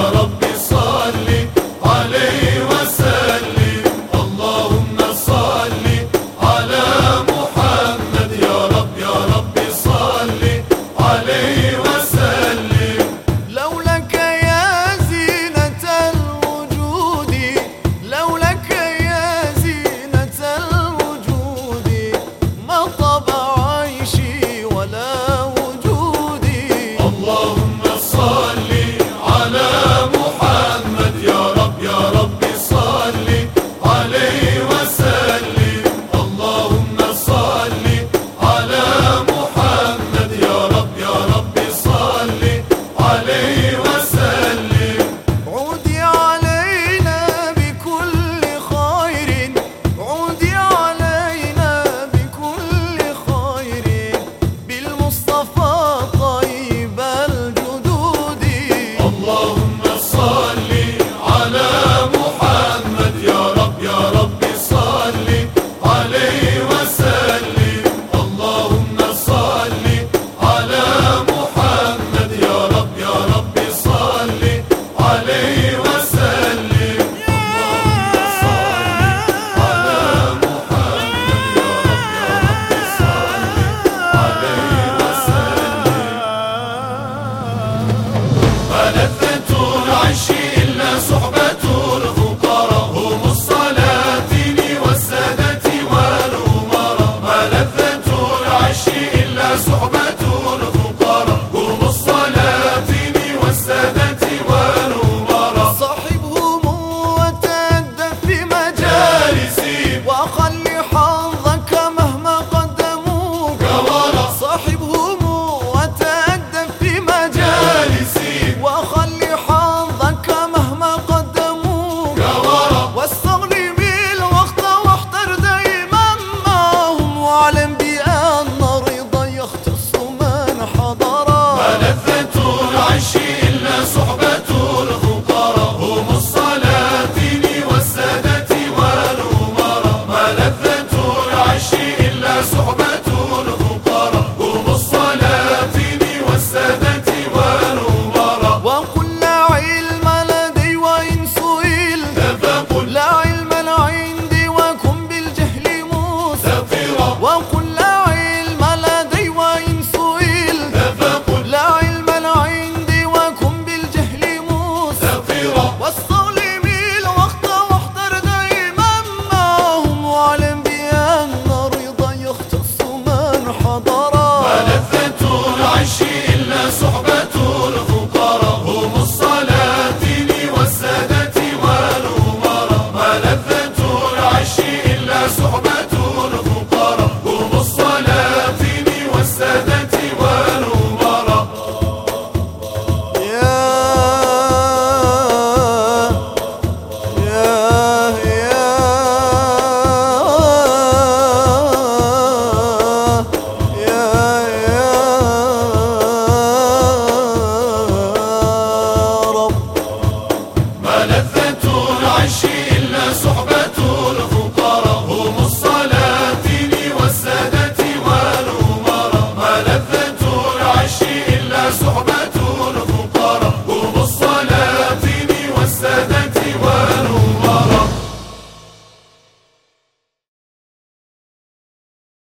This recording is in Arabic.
Rabbi